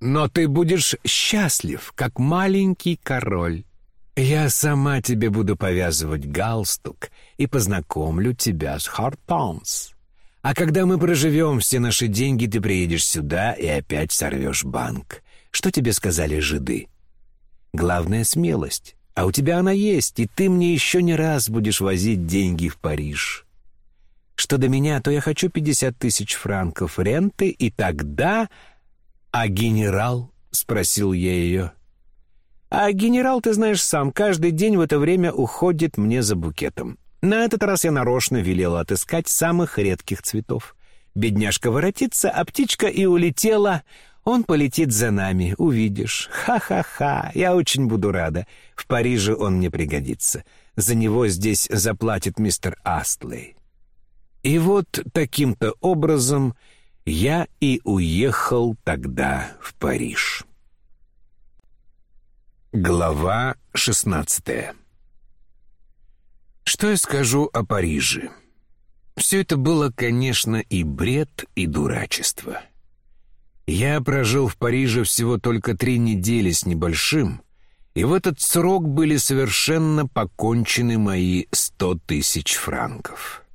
Но ты будешь счастлив, как маленький король. Я сама тебе буду повязывать галстук и познакомлю тебя с Хартпаунс. А когда мы проживем все наши деньги, ты приедешь сюда и опять сорвешь банк. Что тебе сказали жиды? Главное — смелость. А у тебя она есть, и ты мне еще не раз будешь возить деньги в Париж. Что до меня, то я хочу пятьдесят тысяч франков ренты, и тогда... А генерал? — спросил я ее. А генерал, ты знаешь сам, каждый день в это время уходит мне за букетом. На этот раз я нарочно велела отыскать самых редких цветов. Бедняжка воротится, а птичка и улетела. Он полетит за нами, увидишь. Ха-ха-ха, я очень буду рада. В Париже он мне пригодится. За него здесь заплатит мистер Астлей. И вот таким-то образом я и уехал тогда в Париж. Глава шестнадцатая что я скажу о Париже? Все это было, конечно, и бред, и дурачество. Я прожил в Париже всего только три недели с небольшим, и в этот срок были совершенно покончены мои сто тысяч франков.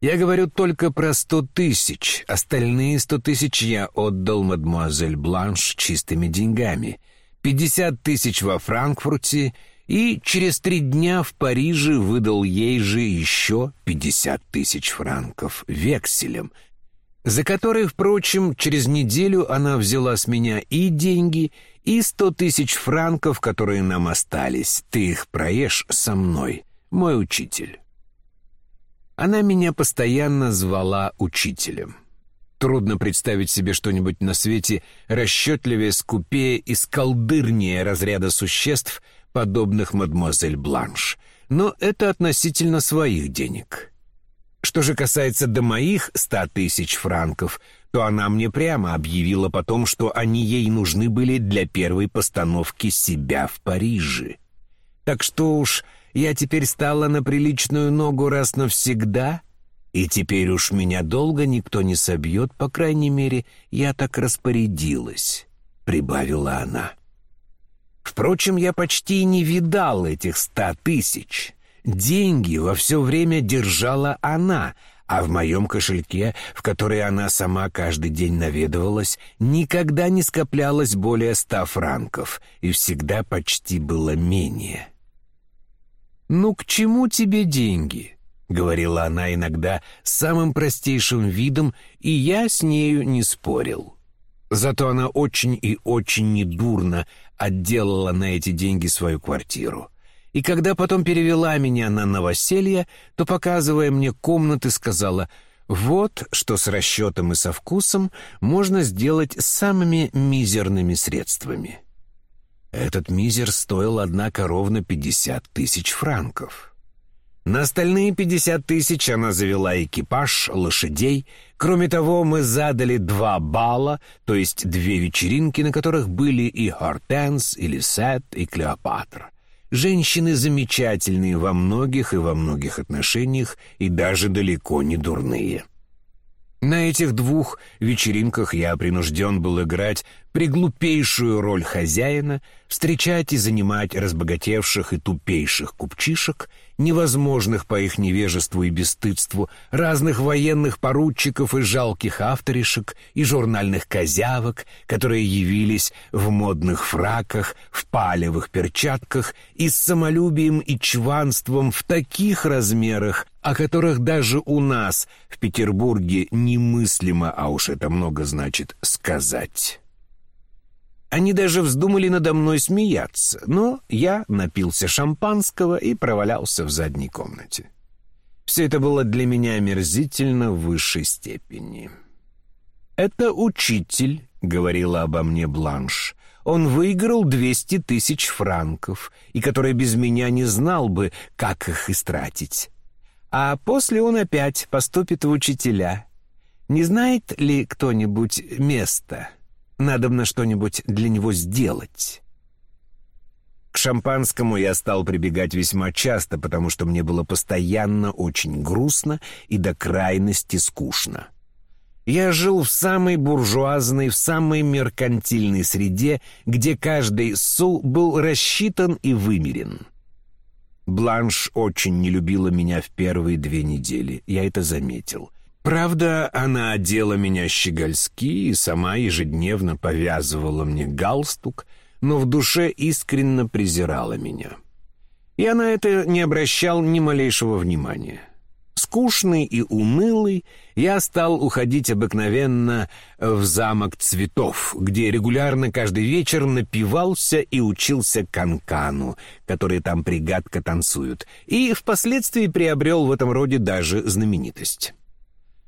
Я говорю только про сто тысяч, остальные сто тысяч я отдал мадемуазель Бланш чистыми деньгами, пятьдесят тысяч во Франкфурте — и через три дня в Париже выдал ей же еще 50 тысяч франков векселем, за которые, впрочем, через неделю она взяла с меня и деньги, и сто тысяч франков, которые нам остались. Ты их проешь со мной, мой учитель. Она меня постоянно звала учителем. Трудно представить себе что-нибудь на свете расчетливее, скупее и сколдырнее разряда существ — подобных мадемуазель Бланш, но это относительно своих денег. Что же касается до моих ста тысяч франков, то она мне прямо объявила потом, что они ей нужны были для первой постановки себя в Париже. Так что уж я теперь стала на приличную ногу раз навсегда, и теперь уж меня долго никто не собьет, по крайней мере, я так распорядилась, — прибавила она. — Впрочем, я почти не видал этих ста тысяч. Деньги во все время держала она, а в моем кошельке, в который она сама каждый день наведывалась, никогда не скоплялось более ста франков, и всегда почти было менее. «Ну к чему тебе деньги?» — говорила она иногда самым простейшим видом, и я с нею не спорил. Зато она очень и очень недурно отделала на эти деньги свою квартиру. И когда потом перевела меня на новоселье, то, показывая мне комнаты, сказала «Вот что с расчетом и со вкусом можно сделать самыми мизерными средствами». Этот мизер стоил, однако, ровно пятьдесят тысяч франков. На остальные пятьдесят тысяч она завела экипаж, лошадей. Кроме того, мы задали два бала, то есть две вечеринки, на которых были и Хортенс, и Лисет, и Клеопатра. Женщины замечательные во многих и во многих отношениях, и даже далеко не дурные. На этих двух вечеринках я принужден был играть приглупейшую роль хозяина, встречать и занимать разбогатевших и тупейших купчишек, невозможных по их невежеству и бесстыдству, разных военных поручиков и жалких авторишек, и журнальных козявок, которые явились в модных фраках, в палевых перчатках и с самолюбием и чванством в таких размерах, о которых даже у нас в Петербурге немыслимо, а уж это много значит, сказать». Они даже вздумали надо мной смеяться, но я напился шампанского и провалялся в задней комнате. Все это было для меня омерзительно в высшей степени. «Это учитель», — говорила обо мне Бланш. «Он выиграл двести тысяч франков, и который без меня не знал бы, как их истратить. А после он опять поступит в учителя. Не знает ли кто-нибудь место?» Надо на что-нибудь для него сделать. К шампанскому я стал прибегать весьма часто, потому что мне было постоянно очень грустно и до крайности скучно. Я жил в самой буржуазной, в самой меркантильной среде, где каждый су был рассчитан и вымерен. Бланш очень не любила меня в первые две недели, я это заметил. Правда, она одела меня щегольски и сама ежедневно повязывала мне галстук, но в душе искренне презирала меня. Я на это не обращал ни малейшего внимания. Скучный и унылый, я стал уходить обыкновенно в замок цветов, где регулярно каждый вечер напивался и учился канкану, которые там пригадко танцуют, и впоследствии приобрел в этом роде даже знаменитость.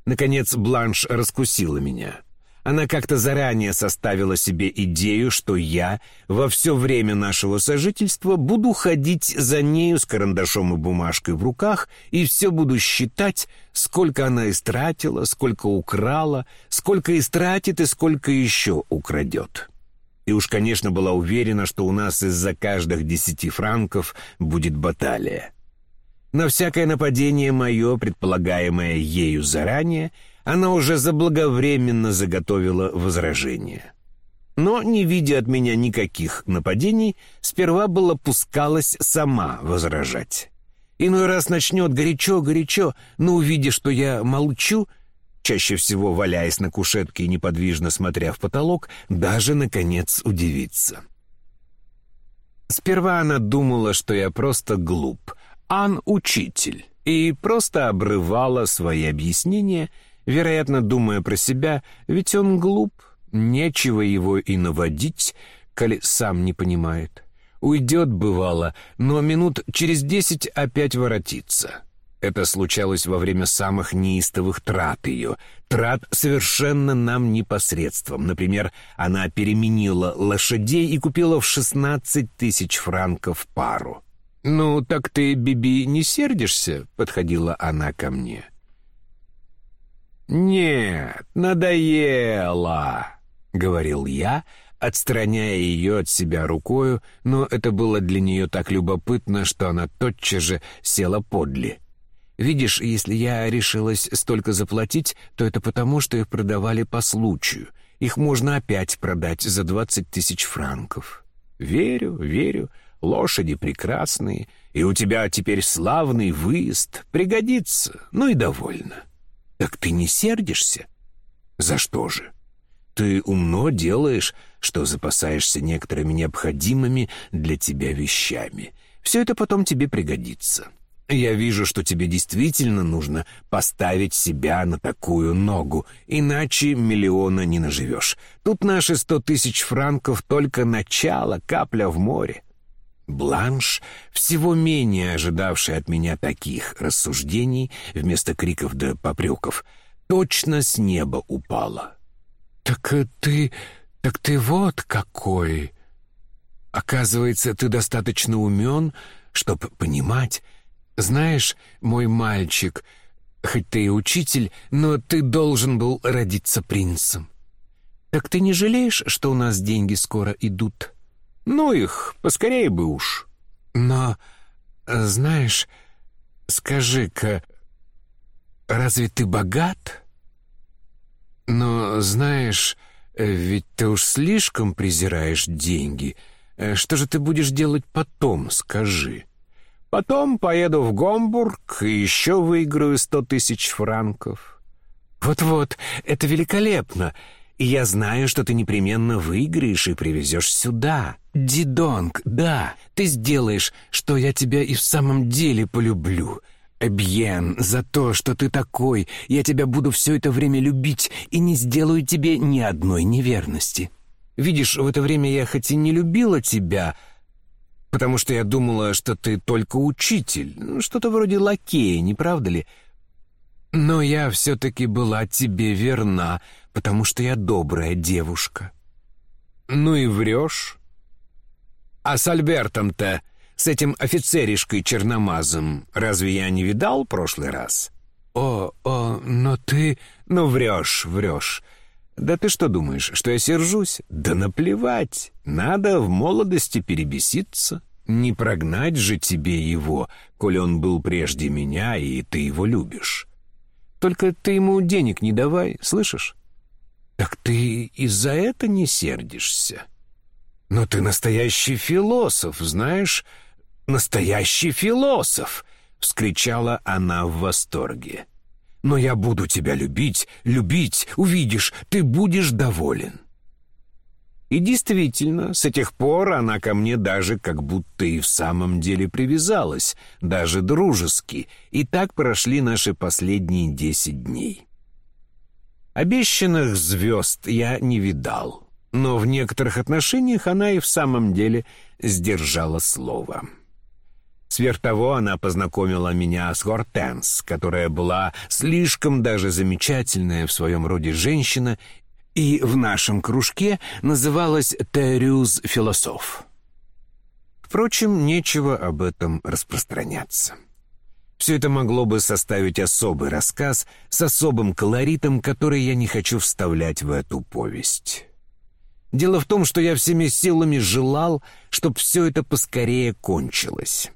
Наконец Бланш раскусила меня — она как-то заранее составила себе идею, что я во все время нашего сожительства буду ходить за нею с карандашом и бумажкой в руках и все буду считать, сколько она истратила, сколько украла, сколько истратит и сколько еще украдет. И уж, конечно, была уверена, что у нас из-за каждых десяти франков будет баталия. На всякое нападение мое, предполагаемое ею заранее, она уже заблаговременно заготовила возражение. Но, не видя от меня никаких нападений, сперва была пускалась сама возражать. Иной раз начнет горячо-горячо, но, увидя, что я молчу, чаще всего валяясь на кушетке и неподвижно смотря в потолок, даже, наконец, удивится. Сперва она думала, что я просто глуп, ан — учитель, и просто обрывала свои объяснения — вероятно, думая про себя, ведь он глуп, нечего его и наводить, коли сам не понимает. Уйдет, бывало, но минут через десять опять воротится. Это случалось во время самых неистовых трат ее, трат совершенно нам непосредством. Например, она переменила лошадей и купила в шестнадцать тысяч франков пару. «Ну, так ты, Биби, не сердишься?» — подходила она ко мне. — «Нет, надоело», — говорил я, отстраняя ее от себя рукою, но это было для нее так любопытно, что она тотчас же села подле. «Видишь, если я решилась столько заплатить, то это потому, что их продавали по случаю. Их можно опять продать за двадцать тысяч франков». «Верю, верю, лошади прекрасные, и у тебя теперь славный выезд, пригодится, ну и довольно». «Так ты не сердишься?» «За что же?» «Ты умно делаешь, что запасаешься некоторыми необходимыми для тебя вещами. Все это потом тебе пригодится. Я вижу, что тебе действительно нужно поставить себя на такую ногу, иначе миллиона не наживешь. Тут наши сто тысяч франков только начало, капля в море». Бланш, всего менее ожидавшая от меня таких рассуждений, вместо криков да попреков, точно с неба упала. «Так ты... так ты вот какой!» «Оказывается, ты достаточно умен, чтобы понимать. Знаешь, мой мальчик, хоть ты и учитель, но ты должен был родиться принцем. Так ты не жалеешь, что у нас деньги скоро идут?» Ну их, поскорее бы уж. Но, знаешь, скажи-ка, разве ты богат? Но, знаешь, ведь ты уж слишком презираешь деньги. Что же ты будешь делать потом, скажи? Потом поеду в Гомбург и еще выиграю сто тысяч франков. Вот-вот, это великолепно. И я знаю, что ты непременно выиграешь и привезешь сюда. Дидонг, да, ты сделаешь, что я тебя и в самом деле полюблю. Эбьен, за то, что ты такой, я тебя буду все это время любить и не сделаю тебе ни одной неверности. Видишь, в это время я хоть и не любила тебя, потому что я думала, что ты только учитель, ну, что-то вроде лакея, не правда ли?» Но я все-таки была тебе верна, потому что я добрая девушка». «Ну и врешь». «А с Альбертом-то, с этим офицеришкой черномазом, разве я не видал прошлый раз?» «О, о, но ты...» «Ну врешь, врешь. Да ты что думаешь, что я сержусь? Да наплевать. Надо в молодости перебеситься. Не прогнать же тебе его, коль он был прежде меня, и ты его любишь. Только ты ему денег не давай, слышишь? Так ты из-за это не сердишься? Но ты настоящий философ, знаешь? Настоящий философ!» — вскричала она в восторге. «Но я буду тебя любить, любить, увидишь, ты будешь доволен». И действительно, с тех пор она ко мне даже как будто и в самом деле привязалась, даже дружески, и так прошли наши последние десять дней. Обещанных звезд я не видал, но в некоторых отношениях она и в самом деле сдержала слово. Сверх того, она познакомила меня с Гортенс, которая была слишком даже замечательная в своем роде женщина и в нашем кружке называлась «Терюз философ». Впрочем, нечего об этом распространяться. Все это могло бы составить особый рассказ с особым колоритом, который я не хочу вставлять в эту повесть. Дело в том, что я всеми силами желал, чтобы все это поскорее кончилось.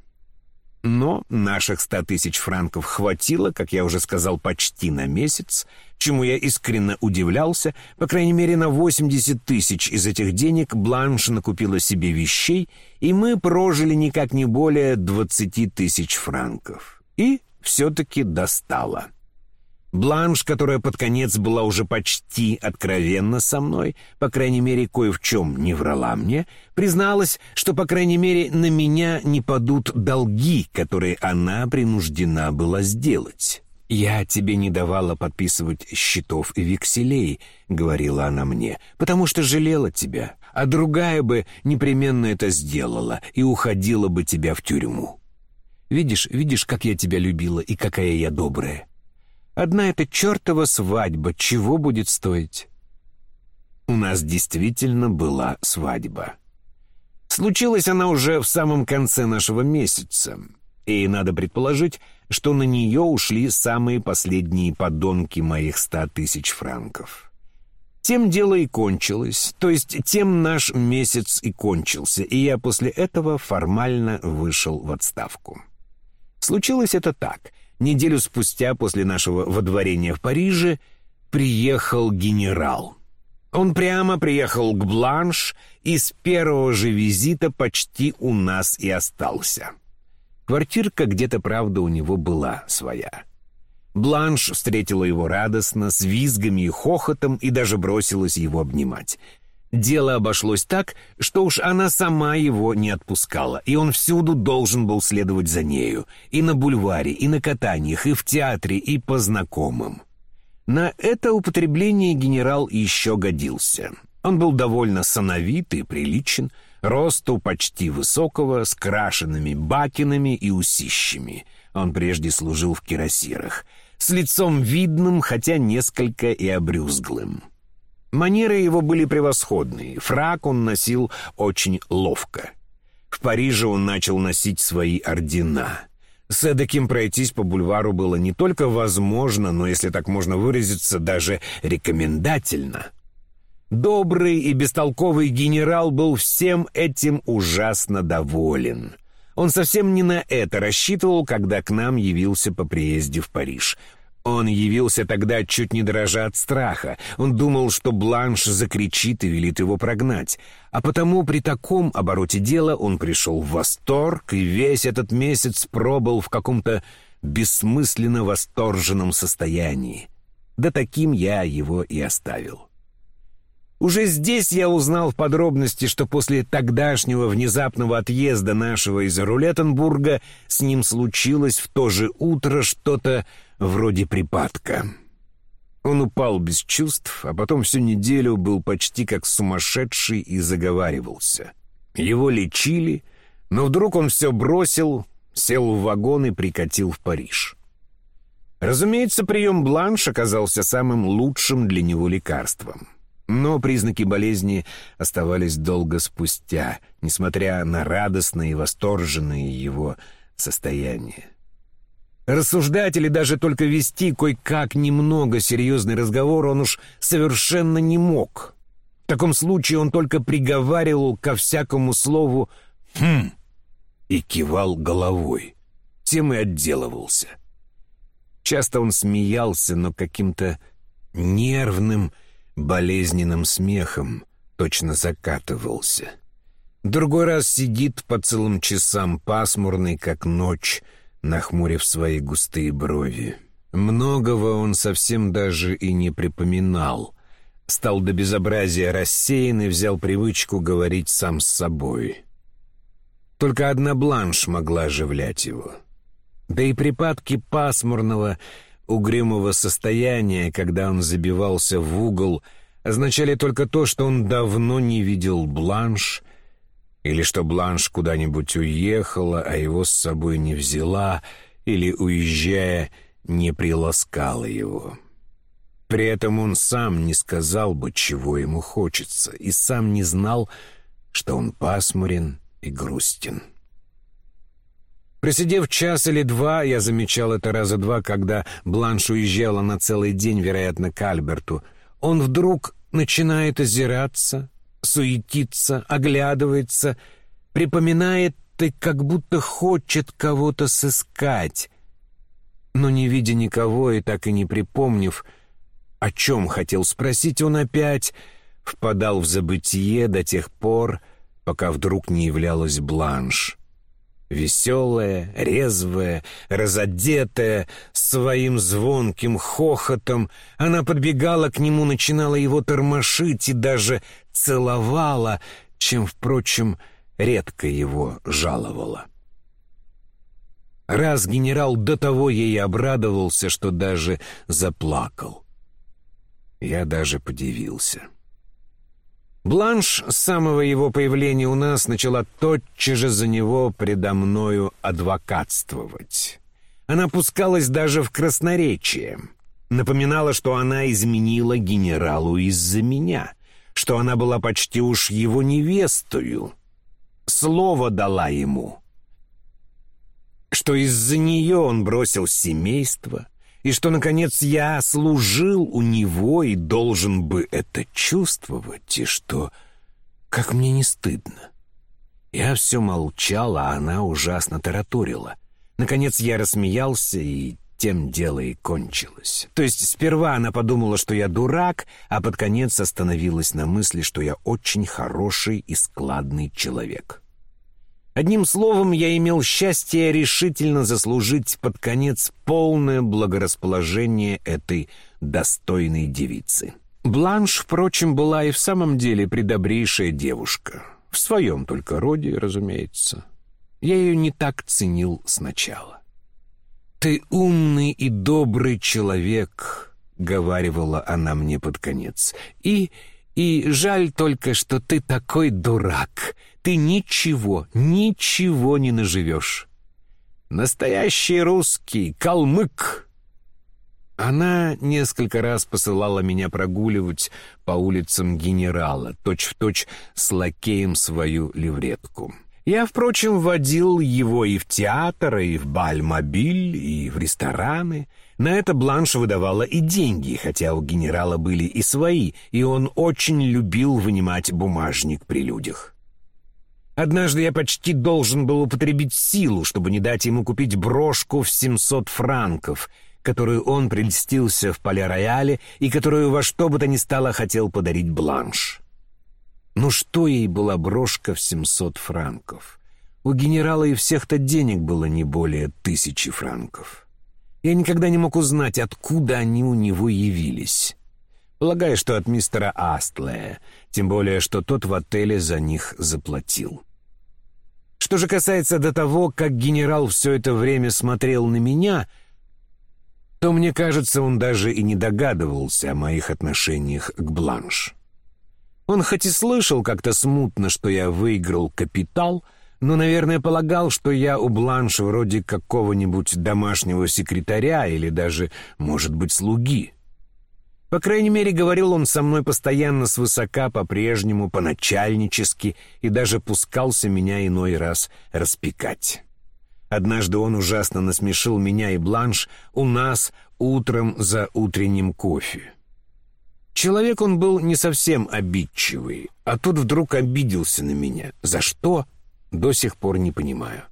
Но наших ста тысяч франков хватило, как я уже сказал, почти на месяц, чему я искренне удивлялся. По крайней мере, на 80 тысяч из этих денег Бланш накупила себе вещей, и мы прожили никак не более 20 тысяч франков. И все-таки достало. Бланш, которая под конец была уже почти откровенна со мной, по крайней мере, кое в чем не врала мне, призналась, что, по крайней мере, на меня не падут долги, которые она принуждена была сделать. «Я тебе не давала подписывать счетов и векселей», — говорила она мне, «потому что жалела тебя, а другая бы непременно это сделала и уходила бы тебя в тюрьму. Видишь, видишь, как я тебя любила и какая я добрая. Одна эта чертова свадьба чего будет стоить? У нас действительно была свадьба. Случилась она уже в самом конце нашего месяца, и надо предположить, что на нее ушли самые последние подонки моих ста тысяч франков. Тем дело и кончилось, то есть тем наш месяц и кончился, и я после этого формально вышел в отставку. Случилось это так — Неделю спустя после нашего водворения в Париже приехал генерал. Он прямо приехал к Бланш и с первого же визита почти у нас и остался. Квартирка где-то, правда, у него была своя. Бланш встретила его радостно, с визгами и хохотом и даже бросилась его обнимать. Дело обошлось так, что уж она сама его не отпускала, и он всюду должен был следовать за нею, и на бульваре, и на катаниях, и в театре, и по знакомым. На это употребление генерал еще годился. Он был довольно сановит и приличен, росту почти высокого, с крашенными бакинами и усищами. Он прежде служил в кирасирах, с лицом видным, хотя несколько и обрюзглым. Манеры его были превосходные, фрак он носил очень ловко. В Париже он начал носить свои ордена. С эдаким пройтись по бульвару было не только возможно, но, если так можно выразиться, даже рекомендательно. Добрый и бестолковый генерал был всем этим ужасно доволен. Он совсем не на это рассчитывал, когда к нам явился по приезде в Париж — он явился тогда чуть не дрожа от страха. Он думал, что Бланш закричит и велит его прогнать. А потому при таком обороте дела он пришел в восторг и весь этот месяц пробыл в каком-то бессмысленно восторженном состоянии. Да таким я его и оставил. Уже здесь я узнал в подробности, что после тогдашнего внезапного отъезда нашего из Рулеттенбурга с ним случилось в то же утро что-то вроде припадка. Он упал без чувств, а потом всю неделю был почти как сумасшедший и заговаривался. Его лечили, но вдруг он все бросил, сел в вагон и прикатил в Париж. Разумеется, прием бланш оказался самым лучшим для него лекарством. Но признаки болезни оставались долго спустя, несмотря на радостное и восторженное его состояние. Рассуждать или даже только вести кое-как немного серьезный разговор он уж совершенно не мог. В таком случае он только приговаривал ко всякому слову «хм» и кивал головой. Тем и отделывался. Часто он смеялся, но каким-то нервным, болезненным смехом точно закатывался. Другой раз сидит по целым часам пасмурный, как ночь, нахмурив свои густые брови. Многого он совсем даже и не припоминал. Стал до безобразия рассеян и взял привычку говорить сам с собой. Только одна бланш могла оживлять его. Да и припадки пасмурного, угрюмого состояния, когда он забивался в угол, означали только то, что он давно не видел бланш, или что бланш куда-нибудь уехала, а его с собой не взяла, или, уезжая, не приласкала его. При этом он сам не сказал бы, чего ему хочется, и сам не знал, что он пасмурен и грустен. Просидев час или два, я замечал это раза два, когда Бланш уезжала на целый день, вероятно, к Альберту, он вдруг начинает озираться, суетиться, оглядывается, припоминает и как будто хочет кого-то сыскать, но не видя никого и так и не припомнив, о чем хотел спросить, он опять впадал в забытие до тех пор, пока вдруг не являлась Бланш. Веселая, резвая, разодетая, своим звонким хохотом, она подбегала к нему, начинала его тормошить и даже целовала, чем, впрочем, редко его жаловала. Раз генерал до того ей обрадовался, что даже заплакал. Я даже подивился. Бланш с самого его появления у нас начала тотчас же за него предо мною адвокатствовать. Она пускалась даже в красноречие. Напоминала, что она изменила генералу из-за меня, что она была почти уж его невестою. Слово дала ему, что из-за нее он бросил семейство, и что, наконец, я служил у него и должен бы это чувствовать, и что... Как мне не стыдно. Я все молчал, а она ужасно тараторила. Наконец я рассмеялся, и тем дело и кончилось. То есть сперва она подумала, что я дурак, а под конец остановилась на мысли, что я очень хороший и складный человек. Одним словом, я имел счастье решительно заслужить под конец полное благорасположение этой достойной девицы. Бланш, впрочем, была и в самом деле предобрейшая девушка. В своем только роде, разумеется. Я ее не так ценил сначала. «Ты умный и добрый человек», — говаривала она мне под конец. «И... и жаль только, что ты такой дурак ты ничего, ничего не наживешь. Настоящий русский, калмык. Она несколько раз посылала меня прогуливать по улицам генерала, точь-в-точь точь с лакеем свою левретку. Я, впрочем, водил его и в театр, и в бальмобиль, и в рестораны. На это Бланш выдавала и деньги, хотя у генерала были и свои, и он очень любил вынимать бумажник при людях. Однажды я почти должен был употребить силу, чтобы не дать ему купить брошку в 700 франков, которую он прельстился в поле-рояле и которую во что бы то ни стало хотел подарить Бланш. Ну что ей была брошка в 700 франков? У генерала и всех-то денег было не более тысячи франков. Я никогда не мог узнать, откуда они у него явились. Полагаю, что от мистера Астлея, тем более, что тот в отеле за них заплатил. Что же касается до того, как генерал все это время смотрел на меня, то, мне кажется, он даже и не догадывался о моих отношениях к Бланш. Он хоть и слышал как-то смутно, что я выиграл капитал, но, наверное, полагал, что я у Бланш вроде какого-нибудь домашнего секретаря или даже, может быть, слуги. По крайней мере, говорил он со мной постоянно свысока, по-прежнему, по-начальнически, и даже пускался меня иной раз распекать. Однажды он ужасно насмешил меня и Бланш у нас утром за утренним кофе. Человек он был не совсем обидчивый, а тут вдруг обиделся на меня. За что? До сих пор не понимаю.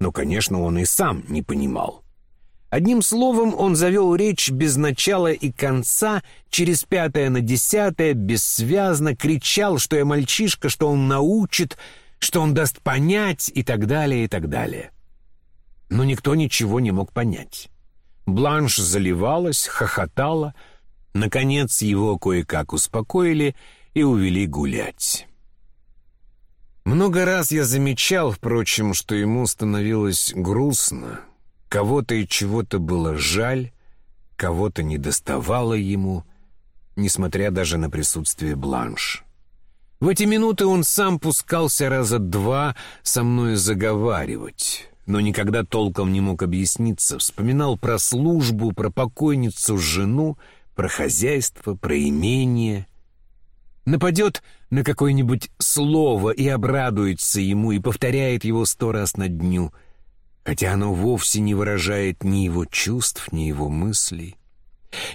Но, конечно, он и сам не понимал. Одним словом, он завел речь без начала и конца, через пятое на десятое, бессвязно, кричал, что я мальчишка, что он научит, что он даст понять и так далее, и так далее. Но никто ничего не мог понять. Бланш заливалась, хохотала. Наконец его кое-как успокоили и увели гулять. Много раз я замечал, впрочем, что ему становилось грустно, Кого-то и чего-то было жаль, кого-то не доставало ему, несмотря даже на присутствие Бланш. В эти минуты он сам пускался раза два со мной заговаривать, но никогда толком не мог объясниться, вспоминал про службу, про покойницу жену, про хозяйство, про имение. Нападет на какое-нибудь слово и обрадуется ему, и повторяет его сто раз на дню — хотя оно вовсе не выражает ни его чувств, ни его мыслей.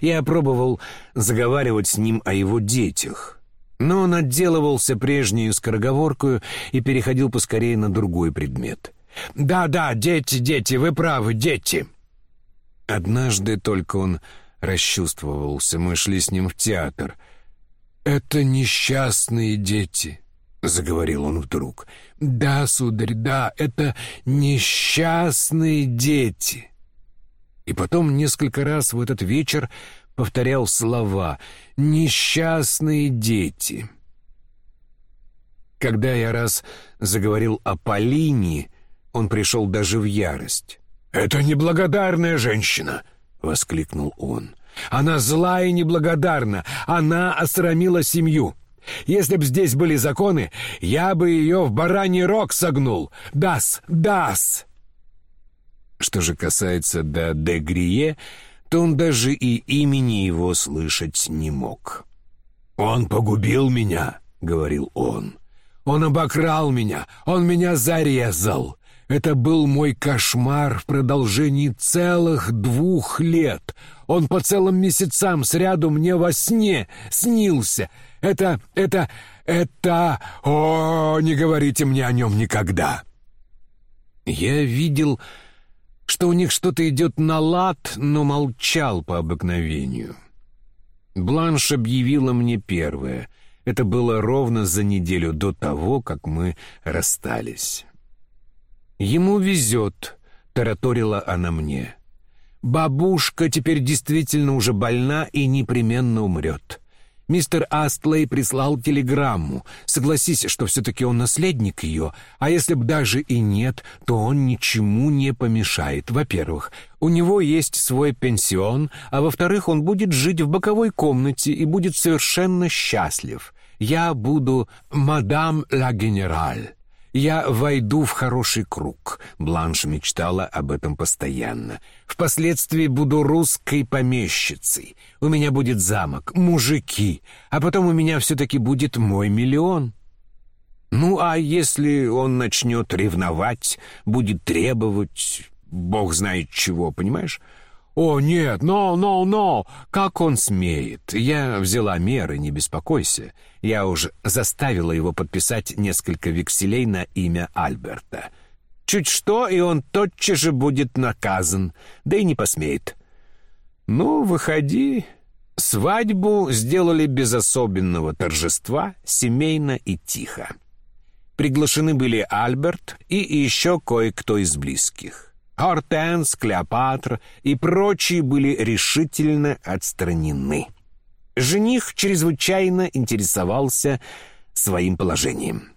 Я пробовал заговаривать с ним о его детях, но он отделывался прежнюю скороговоркою и переходил поскорее на другой предмет. «Да-да, дети, дети, вы правы, дети!» Однажды только он расчувствовался, мы шли с ним в театр. «Это несчастные дети», — заговорил он вдруг. «Да, сударь, да, это несчастные дети». И потом несколько раз в этот вечер повторял слова «несчастные дети». Когда я раз заговорил о Полине, он пришел даже в ярость. «Это неблагодарная женщина!» — воскликнул он. «Она злая и неблагодарна! Она осрамила семью!» Если б здесь были законы, я бы ее в бараний рог согнул. Дас, дас!» Что же касается до Дегрие, то он даже и имени его слышать не мог. «Он погубил меня», — говорил он. «Он обокрал меня, он меня зарезал. Это был мой кошмар в продолжении целых двух лет. Он по целым месяцам сряду мне во сне снился. Это, это, это... О, не говорите мне о нем никогда!» Я видел, что у них что-то идет на лад, но молчал по обыкновению. Бланш объявила мне первое. Это было ровно за неделю до того, как мы расстались. «Ему везет», — тараторила она мне. «Бабушка теперь действительно уже больна и непременно умрет. Мистер Астлей прислал телеграмму. Согласись, что все-таки он наследник ее, а если б даже и нет, то он ничему не помешает. Во-первых, у него есть свой пенсион, а во-вторых, он будет жить в боковой комнате и будет совершенно счастлив. Я буду мадам ла генераль. Я войду в хороший круг. Бланш мечтала об этом постоянно. Впоследствии буду русской помещицей. У меня будет замок, мужики, а потом у меня все-таки будет мой миллион. Ну, а если он начнет ревновать, будет требовать, бог знает чего, понимаешь? «О, нет, но, но, но! Как он смеет? Я взяла меры, не беспокойся. Я уже заставила его подписать несколько векселей на имя Альберта. Чуть что, и он тотчас же будет наказан, да и не посмеет. Ну, выходи. Свадьбу сделали без особенного торжества, семейно и тихо. Приглашены были Альберт и еще кое-кто из близких. Гортенс, Клеопатра и прочие были решительно отстранены. Жених чрезвычайно интересовался своим положением.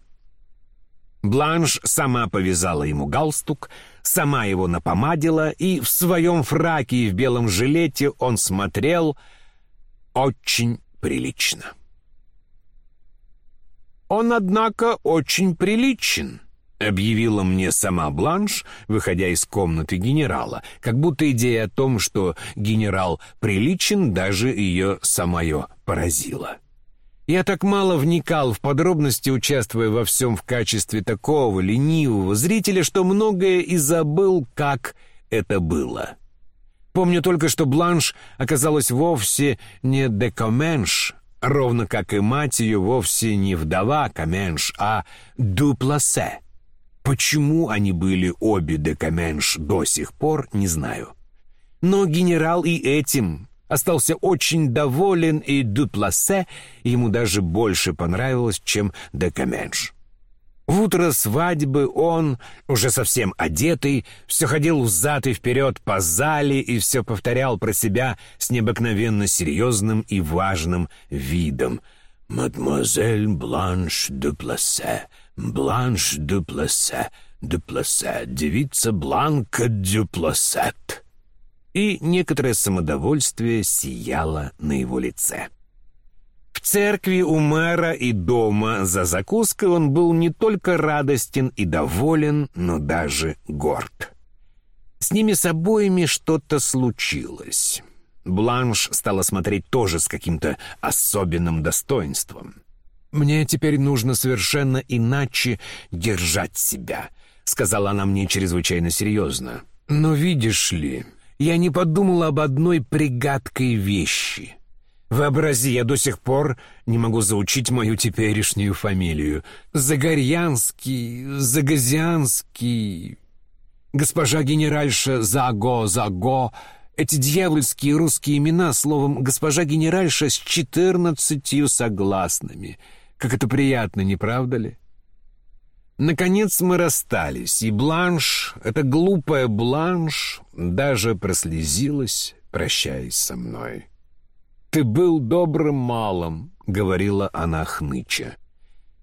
Бланш сама повязала ему галстук, сама его напомадила, и в своем фраке и в белом жилете он смотрел очень прилично. Он, однако, очень приличен —— объявила мне сама Бланш, выходя из комнаты генерала, как будто идея о том, что генерал приличен, даже ее самое поразила. Я так мало вникал в подробности, участвуя во всем в качестве такого ленивого зрителя, что многое и забыл, как это было. Помню только, что Бланш оказалась вовсе не декоменш, ровно как и мать ее вовсе не вдова Каменш, а дупласе. Почему они были обе декаменш до сих пор, не знаю. Но генерал и этим остался очень доволен, и Дуплассе ему даже больше понравилось, чем Декаменш. В утро свадьбы он, уже совсем одетый, все ходил взад и вперед по зале и все повторял про себя с необыкновенно серьезным и важным видом. «Мадемуазель Бланш де Бланш де Плассе, девица Бланка де Плассет». И некоторое самодовольствие сияло на его лице. В церкви у мэра и дома за закуской он был не только радостен и доволен, но даже горд. С ними с обоими что-то случилось. Бланш стала смотреть тоже с каким-то особенным достоинством. «Мне теперь нужно совершенно иначе держать себя», — сказала она мне чрезвычайно серьезно. «Но видишь ли, я не подумала об одной пригадкой вещи. Вообрази, я до сих пор не могу заучить мою теперешнюю фамилию. Загорьянский, Загазианский, госпожа генеральша Заго, Заго. Эти дьявольские русские имена, словом, госпожа генеральша с четырнадцатью согласными. Как это приятно, не правда ли? Наконец мы расстались, и Бланш, эта глупая Бланш, даже прослезилась, прощаясь со мной. «Ты был добрым малым», — говорила она хныча.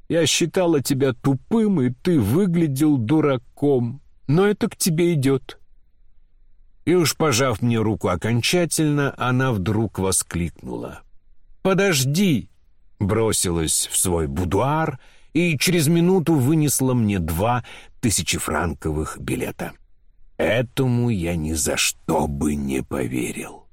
«Я считала тебя тупым, и ты выглядел дураком, но это к тебе идет». И уж пожав мне руку окончательно, она вдруг воскликнула. «Подожди!» Бросилась в свой будуар и через минуту вынесла мне два тысячефранковых билета. Этому я ни за что бы не поверил.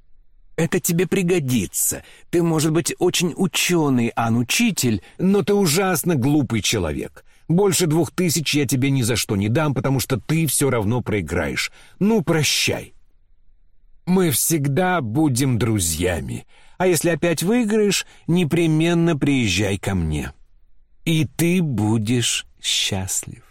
Это тебе пригодится. Ты, может быть, очень ученый, ан-учитель, но ты ужасно глупый человек. Больше двух тысяч я тебе ни за что не дам, потому что ты все равно проиграешь. Ну, прощай. Мы всегда будем друзьями. А если опять выиграешь, непременно приезжай ко мне. И ты будешь счастлив.